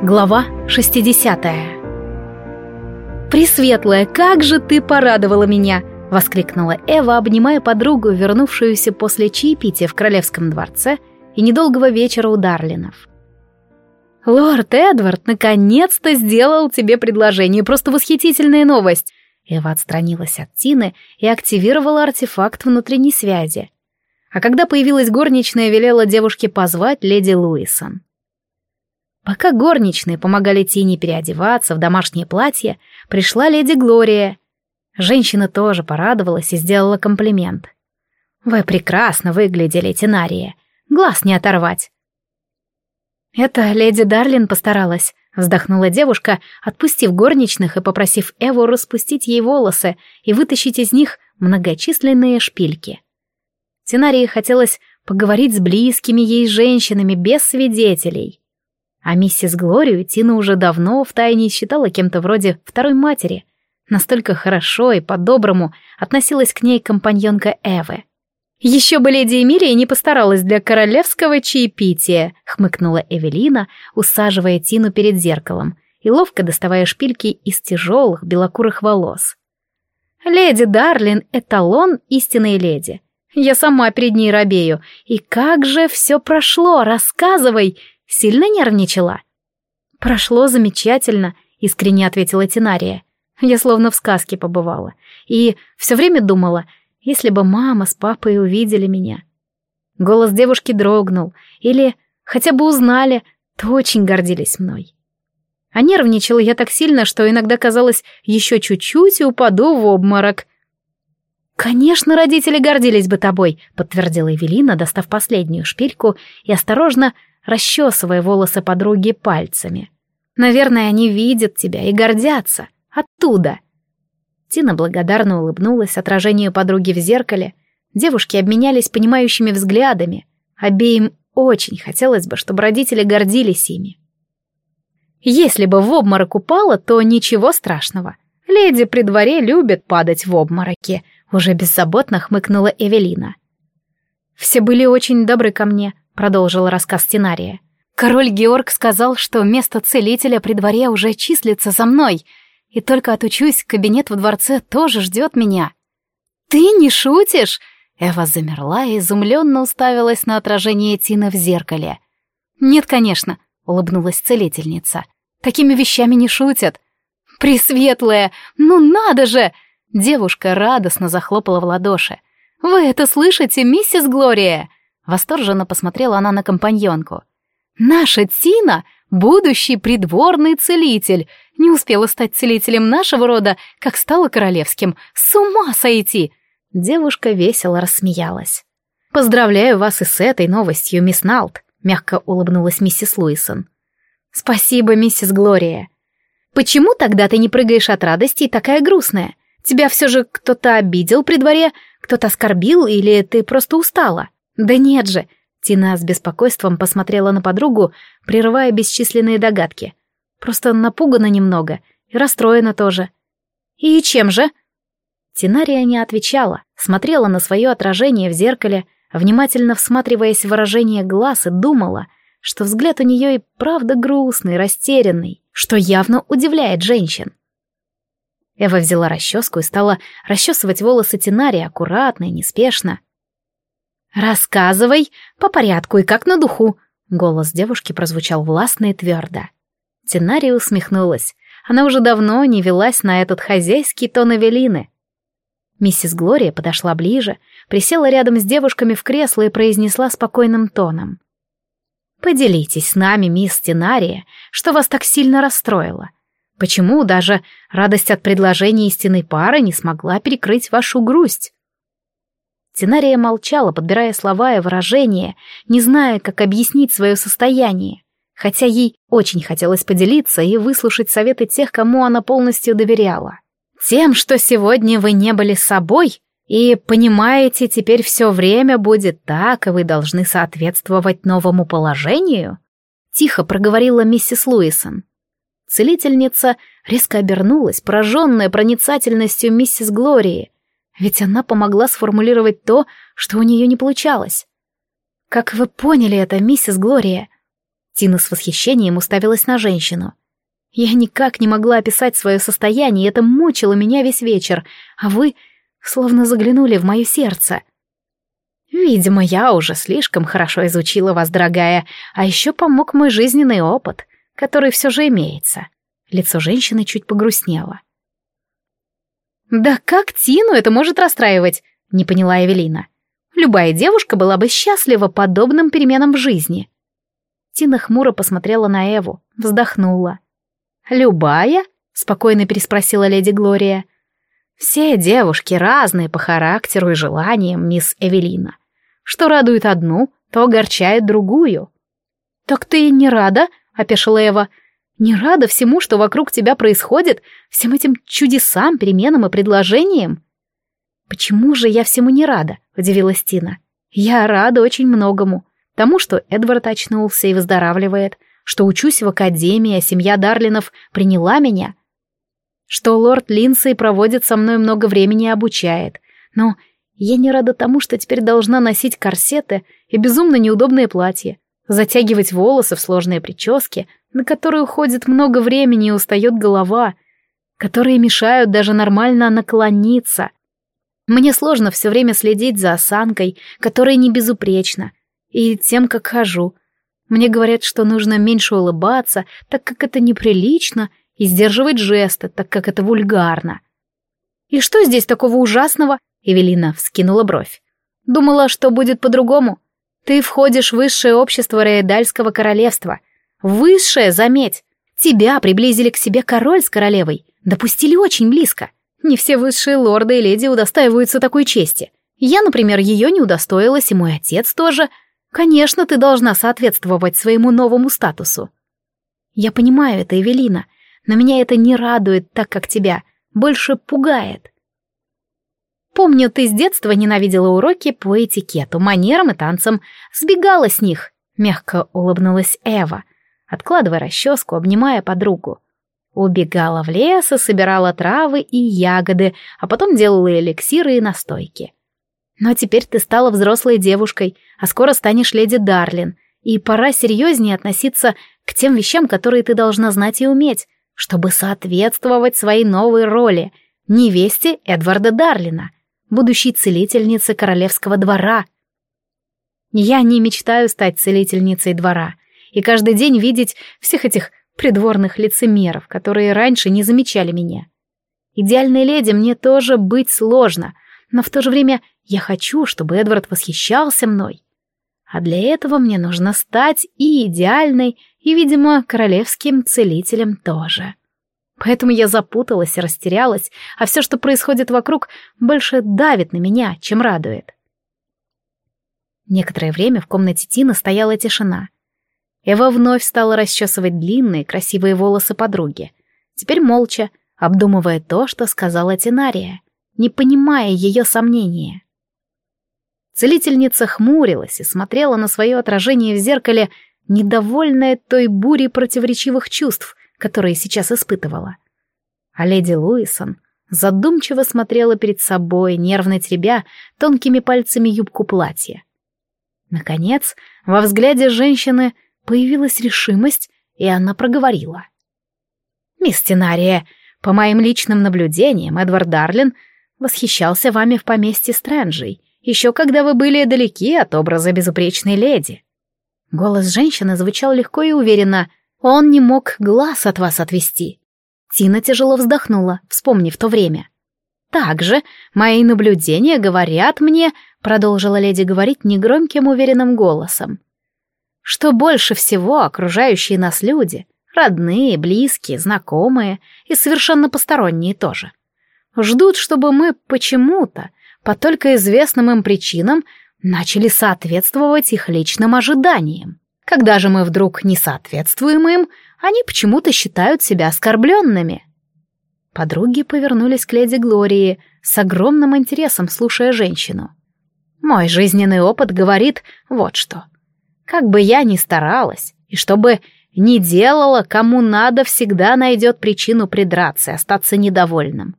Глава 60 «Пресветлая, как же ты порадовала меня!» — воскликнула Эва, обнимая подругу, вернувшуюся после чаепития в Королевском дворце и недолгого вечера у Дарлинов. «Лорд Эдвард наконец-то сделал тебе предложение, просто восхитительная новость!» Эва отстранилась от Тины и активировала артефакт внутренней связи. А когда появилась горничная, велела девушке позвать леди Луисон. Пока горничные помогали Тине переодеваться в домашнее платье, пришла леди Глория. Женщина тоже порадовалась и сделала комплимент. «Вы прекрасно выглядели, Тинария. Глаз не оторвать». «Это леди Дарлин постаралась», — вздохнула девушка, отпустив горничных и попросив Эву распустить ей волосы и вытащить из них многочисленные шпильки. Тинарии хотелось поговорить с близкими ей женщинами без свидетелей. А миссис Глорию Тина уже давно втайне считала кем-то вроде второй матери. Настолько хорошо и по-доброму относилась к ней компаньонка Эвы. «Еще бы леди Эмилия не постаралась для королевского чаепития», — хмыкнула Эвелина, усаживая Тину перед зеркалом и ловко доставая шпильки из тяжелых белокурых волос. «Леди Дарлин — эталон истинной леди. Я сама перед ней робею. И как же все прошло, рассказывай!» Сильно нервничала?» «Прошло замечательно», — искренне ответила Тинария. «Я словно в сказке побывала. И все время думала, если бы мама с папой увидели меня». Голос девушки дрогнул, или хотя бы узнали, то очень гордились мной. А нервничала я так сильно, что иногда казалось, еще чуть-чуть и упаду в обморок. «Конечно, родители гордились бы тобой», — подтвердила Эвелина, достав последнюю шпильку и осторожно расчесывая волосы подруги пальцами. «Наверное, они видят тебя и гордятся. Оттуда!» Тина благодарно улыбнулась отражению подруги в зеркале. Девушки обменялись понимающими взглядами. Обеим очень хотелось бы, чтобы родители гордились ими. Если бы в обморок упала, то ничего страшного. Леди при дворе любят падать в обмороки, уже беззаботно хмыкнула Эвелина. Все были очень добры ко мне, продолжил рассказ сценария. Король Георг сказал, что место целителя при дворе уже числится за мной, и только отучусь, кабинет в дворце тоже ждет меня. Ты не шутишь? Эва замерла и изумленно уставилась на отражение Тины в зеркале. «Нет, конечно», — улыбнулась целительница. «Такими вещами не шутят». «Пресветлая! Ну надо же!» Девушка радостно захлопала в ладоши. «Вы это слышите, миссис Глория?» Восторженно посмотрела она на компаньонку. «Наша Тина — будущий придворный целитель. Не успела стать целителем нашего рода, как стала королевским. С ума сойти!» Девушка весело рассмеялась. «Поздравляю вас и с этой новостью, мисс Налт», — мягко улыбнулась миссис Луисон. «Спасибо, миссис Глория. Почему тогда ты не прыгаешь от радости и такая грустная? Тебя все же кто-то обидел при дворе, кто-то оскорбил или ты просто устала?» «Да нет же!» Тина с беспокойством посмотрела на подругу, прерывая бесчисленные догадки. «Просто напугана немного и расстроена тоже». «И чем же?» Тинария не отвечала, смотрела на свое отражение в зеркале, внимательно всматриваясь в выражение глаз и думала, что взгляд у нее и правда грустный, растерянный, что явно удивляет женщин. Эва взяла расческу и стала расчесывать волосы Тинарии аккуратно и неспешно. «Рассказывай, по порядку и как на духу», — голос девушки прозвучал властно и твердо. Тенария усмехнулась. Она уже давно не велась на этот хозяйский тон Эвелины. Миссис Глория подошла ближе, присела рядом с девушками в кресло и произнесла спокойным тоном. «Поделитесь с нами, мисс Тенария, что вас так сильно расстроило. Почему даже радость от предложения истинной пары не смогла перекрыть вашу грусть?» Тенария молчала, подбирая слова и выражения, не зная, как объяснить свое состояние, хотя ей очень хотелось поделиться и выслушать советы тех, кому она полностью доверяла. «Тем, что сегодня вы не были собой, и, понимаете, теперь все время будет так, и вы должны соответствовать новому положению?» Тихо проговорила миссис Луисон. Целительница резко обернулась, пораженная проницательностью миссис Глории — ведь она помогла сформулировать то, что у нее не получалось. «Как вы поняли это, миссис Глория?» Тина с восхищением уставилась на женщину. Я никак не могла описать свое состояние, это мучило меня весь вечер, а вы словно заглянули в мое сердце. Видимо, я уже слишком хорошо изучила вас, дорогая, а еще помог мой жизненный опыт, который все же имеется. Лицо женщины чуть погрустнело. «Да как Тину это может расстраивать?» — не поняла Эвелина. «Любая девушка была бы счастлива подобным переменам в жизни». Тина хмуро посмотрела на Эву, вздохнула. «Любая?» — спокойно переспросила леди Глория. «Все девушки разные по характеру и желаниям, мисс Эвелина. Что радует одну, то огорчает другую». «Так ты не рада?» — опешила Эва. «Не рада всему, что вокруг тебя происходит, всем этим чудесам, переменам и предложениям?» «Почему же я всему не рада?» — удивилась Тина. «Я рада очень многому. Тому, что Эдвард очнулся и выздоравливает, что учусь в академии, а семья Дарлинов приняла меня, что лорд Линдсей проводит со мной много времени и обучает. Но я не рада тому, что теперь должна носить корсеты и безумно неудобные платья, затягивать волосы в сложные прически, на которые уходит много времени и устает голова, которые мешают даже нормально наклониться, мне сложно все время следить за осанкой, которая не безупречна, и тем, как хожу. Мне говорят, что нужно меньше улыбаться, так как это неприлично, и сдерживать жесты, так как это вульгарно. «И что здесь такого ужасного?» — Эвелина вскинула бровь. «Думала, что будет по-другому. Ты входишь в высшее общество Рейдальского королевства. Высшее, заметь. Тебя приблизили к себе король с королевой, допустили очень близко. Не все высшие лорды и леди удостаиваются такой чести. Я, например, ее не удостоилась, и мой отец тоже. Конечно, ты должна соответствовать своему новому статусу. Я понимаю это, Эвелина, но меня это не радует так, как тебя, больше пугает. Помню, ты с детства ненавидела уроки по этикету, манерам и танцам, сбегала с них, мягко улыбнулась Эва, откладывая расческу, обнимая подругу. Убегала в лес и собирала травы и ягоды, а потом делала эликсиры и настойки. Но теперь ты стала взрослой девушкой, а скоро станешь леди Дарлин, и пора серьезнее относиться к тем вещам, которые ты должна знать и уметь, чтобы соответствовать своей новой роли — невесте Эдварда Дарлина, будущей целительнице королевского двора. Я не мечтаю стать целительницей двора и каждый день видеть всех этих придворных лицемеров, которые раньше не замечали меня. Идеальной леди мне тоже быть сложно, но в то же время я хочу, чтобы Эдвард восхищался мной. А для этого мне нужно стать и идеальной, и, видимо, королевским целителем тоже. Поэтому я запуталась и растерялась, а все, что происходит вокруг, больше давит на меня, чем радует. Некоторое время в комнате Тина стояла тишина. Эва вновь стала расчесывать длинные красивые волосы подруги. Теперь молча, обдумывая то, что сказала Тинария, не понимая ее сомнения. Целительница хмурилась и смотрела на свое отражение в зеркале, недовольная той бурей противоречивых чувств, которые сейчас испытывала. А леди Луисон задумчиво смотрела перед собой, нервно теребя тонкими пальцами юбку платья. Наконец, во взгляде женщины — появилась решимость, и она проговорила. «Мисс Тенария, по моим личным наблюдениям, Эдвард Дарлин восхищался вами в поместье Стрэнджей, еще когда вы были далеки от образа безупречной леди». Голос женщины звучал легко и уверенно. Он не мог глаз от вас отвести. Тина тяжело вздохнула, вспомнив то время. «Также мои наблюдения говорят мне», — продолжила леди говорить негромким уверенным голосом, что больше всего окружающие нас люди, родные, близкие, знакомые и совершенно посторонние тоже, ждут, чтобы мы почему-то, по только известным им причинам, начали соответствовать их личным ожиданиям. Когда же мы вдруг не соответствуем им, они почему-то считают себя оскорбленными. Подруги повернулись к леди Глории с огромным интересом, слушая женщину. Мой жизненный опыт говорит вот что — как бы я ни старалась, и что бы ни делала, кому надо, всегда найдет причину придраться и остаться недовольным.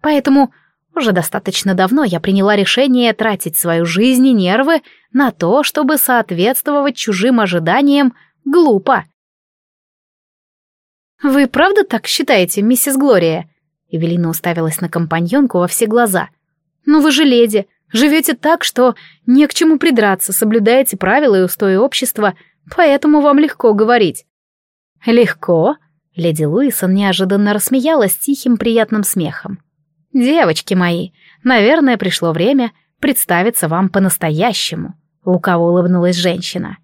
Поэтому уже достаточно давно я приняла решение тратить свою жизнь и нервы на то, чтобы соответствовать чужим ожиданиям Глупо. «Вы правда так считаете, миссис Глория?» Эвелина уставилась на компаньонку во все глаза. «Ну вы же леди, живете так, что не к чему придраться, соблюдаете правила и устои общества, поэтому вам легко говорить». «Легко?» Леди Луисон неожиданно рассмеялась тихим приятным смехом. «Девочки мои, наверное, пришло время представиться вам по-настоящему», — лукаво улыбнулась женщина.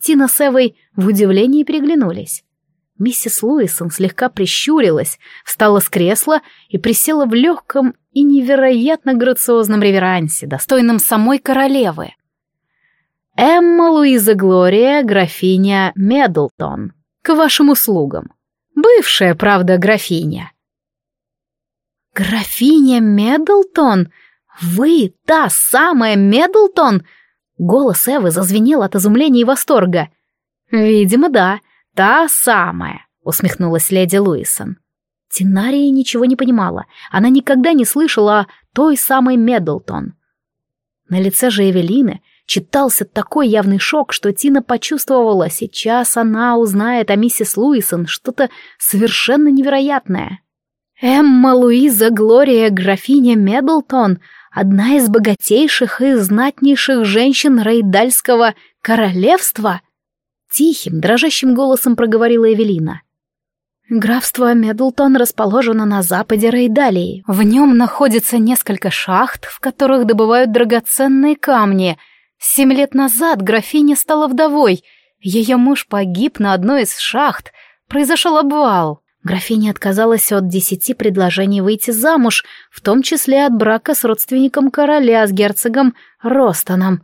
Тина с Эвой в удивлении переглянулись. Миссис Луисон слегка прищурилась, встала с кресла и присела в легком и невероятно грациозном реверансе, достойном самой королевы. «Эмма Луиза Глория, графиня Медлтон, к вашим услугам. Бывшая, правда, графиня». «Графиня Медлтон? Вы та самая Медлтон?» Голос Эвы зазвенел от изумления и восторга. «Видимо, да. «Та самая», — усмехнулась леди Луисон. Тинария ничего не понимала. Она никогда не слышала о той самой Медлтон. На лице же Эвелины читался такой явный шок, что Тина почувствовала, сейчас она узнает о миссис Луисон что-то совершенно невероятное. Эмма Луиза Глория графиня Медлтон — одна из богатейших и знатнейших женщин Рейдальского королевства — Тихим, дрожащим голосом проговорила Эвелина. Графство Медлтон расположено на западе Рейдалии. В нем находится несколько шахт, в которых добывают драгоценные камни. Семь лет назад графиня стала вдовой. Ее муж погиб на одной из шахт. Произошел обвал. Графиня отказалась от десяти предложений выйти замуж, в том числе от брака с родственником короля, с герцогом Ростоном.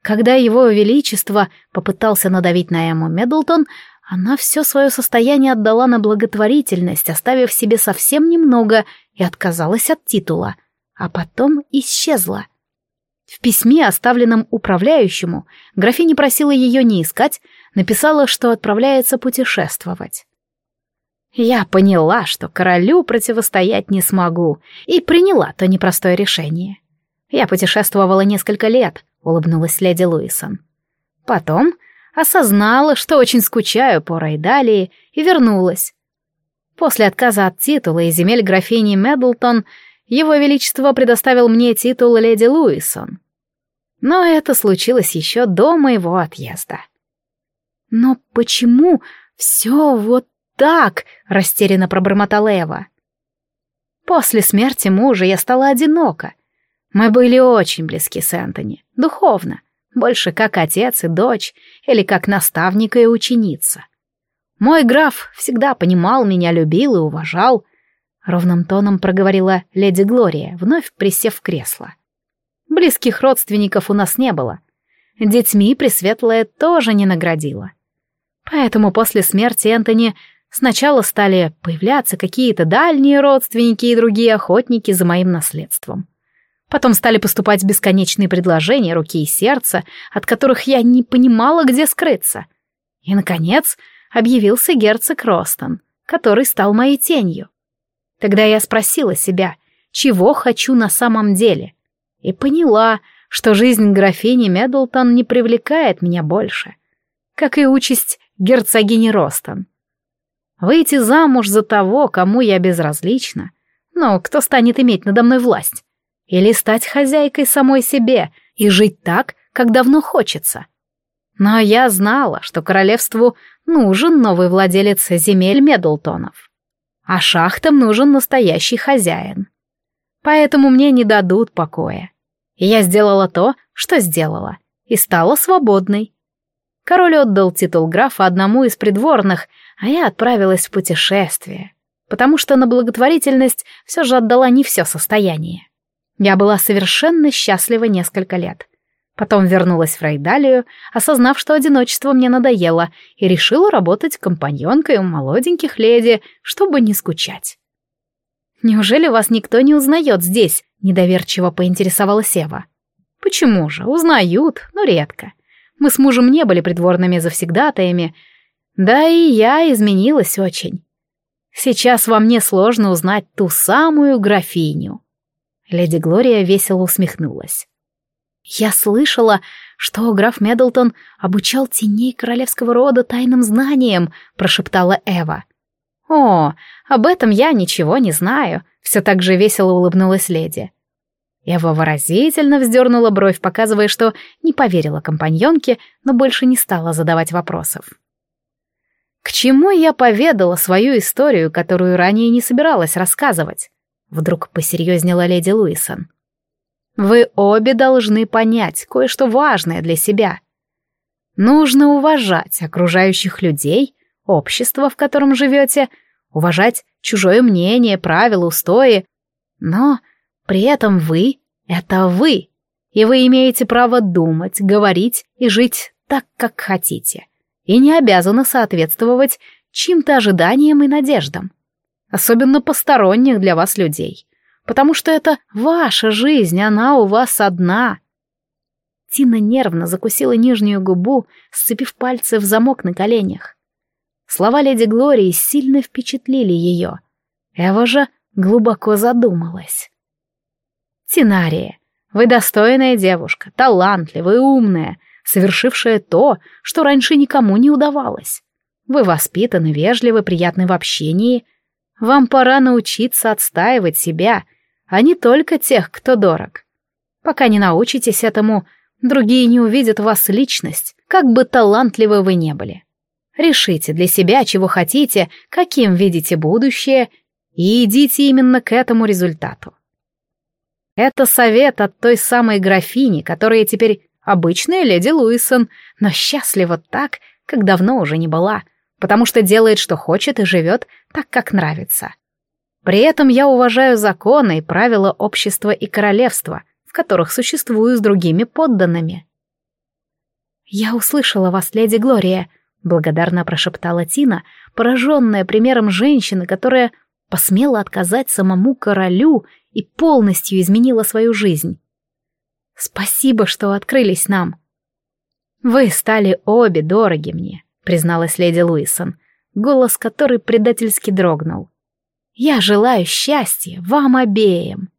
Когда его величество попытался надавить на Эмму Медлтон, она все свое состояние отдала на благотворительность, оставив себе совсем немного, и отказалась от титула, а потом исчезла. В письме, оставленном управляющему, графиня просила ее не искать, написала, что отправляется путешествовать. Я поняла, что королю противостоять не смогу, и приняла то непростое решение. Я путешествовала несколько лет, — улыбнулась леди Луисон. Потом осознала, что очень скучаю по Райдалии, и вернулась. После отказа от титула и земель графини Медлтон его Величество предоставил мне титул леди Луисон. Но это случилось еще до моего отъезда. «Но почему все вот так?» — растерянно пробормотала Эва. После смерти мужа я стала одинока, мы были очень близки с Энтони, духовно, больше как отец и дочь, или как наставника и ученица. Мой граф всегда понимал меня, любил и уважал, ровным тоном проговорила леди Глория, вновь присев в кресло. Близких родственников у нас не было. Детьми Пресветлая тоже не наградила. Поэтому после смерти Энтони сначала стали появляться какие-то дальние родственники и другие охотники за моим наследством. Потом стали поступать бесконечные предложения руки и сердца, от которых я не понимала, где скрыться. И, наконец, объявился герцог Ростон, который стал моей тенью. Тогда я спросила себя, чего хочу на самом деле, и поняла, что жизнь графини Медлтон не привлекает меня больше, как и участь герцогини Ростон. Выйти замуж за того, кому я безразлична, но кто станет иметь надо мной власть? Или стать хозяйкой самой себе и жить так, как давно хочется. Но я знала, что королевству нужен новый владелец земель Медлтонов. А шахтам нужен настоящий хозяин. Поэтому мне не дадут покоя. И я сделала то, что сделала, и стала свободной. Король отдал титул графа одному из придворных, а я отправилась в путешествие, потому что на благотворительность все же отдала не все состояние. Я была совершенно счастлива несколько лет. Потом вернулась в Райдалию, осознав, что одиночество мне надоело, и решила работать компаньонкой у молоденьких леди, чтобы не скучать. «Неужели вас никто не узнает здесь?» — недоверчиво поинтересовалась Ева. «Почему же? Узнают, но редко. Мы с мужем не были придворными завсегдатаями, да и я изменилась очень. Сейчас во мне сложно узнать ту самую графиню». Леди Глория весело усмехнулась. Я слышала, что граф Медлтон обучал теней королевского рода тайным знаниям, прошептала Эва. О, об этом я ничего не знаю, все так же весело улыбнулась леди. Эва выразительно вздернула бровь, показывая, что не поверила компаньонке, но больше не стала задавать вопросов. К чему я поведала свою историю, которую ранее не собиралась рассказывать? Вдруг посерьезнела леди Луисон. Вы обе должны понять кое-что важное для себя. Нужно уважать окружающих людей, общество, в котором живете, уважать чужое мнение, правила, устои, но при этом вы — это вы, и вы имеете право думать, говорить и жить так, как хотите, и не обязаны соответствовать чьим-то ожиданиям и надеждам, особенно посторонних для вас людей, потому что это ваша жизнь, она у вас одна. Тина нервно закусила нижнюю губу, сцепив пальцы в замок на коленях. Слова леди Глории сильно впечатлили ее. Эва же глубоко задумалась. «Тинария, вы достойная девушка, талантливая, умная, совершившая то, что раньше никому не удавалось. Вы воспитаны, вежливы, приятны в общении. Вам пора научиться отстаивать себя, а не только тех, кто дорог. Пока не научитесь этому, другие не увидят в вас личность, как бы талантливы вы не были. Решите для себя, чего хотите, каким видите будущее, и идите именно к этому результату. Это совет от той самой графини, которая теперь обычная леди Луисон, но счастлива так, как давно уже не была, потому что делает, что хочет и живет так, как нравится. При этом я уважаю законы и правила общества и королевства, в которых существую с другими подданными. «Я услышала вас, леди Глория», — благодарно прошептала Тина, пораженная примером женщины, которая посмела отказать самому королю и полностью изменила свою жизнь. Спасибо, что открылись нам. Вы стали обе дороги мне, призналась леди Луисон, голос которой предательски дрогнул. Я желаю счастья вам обеим.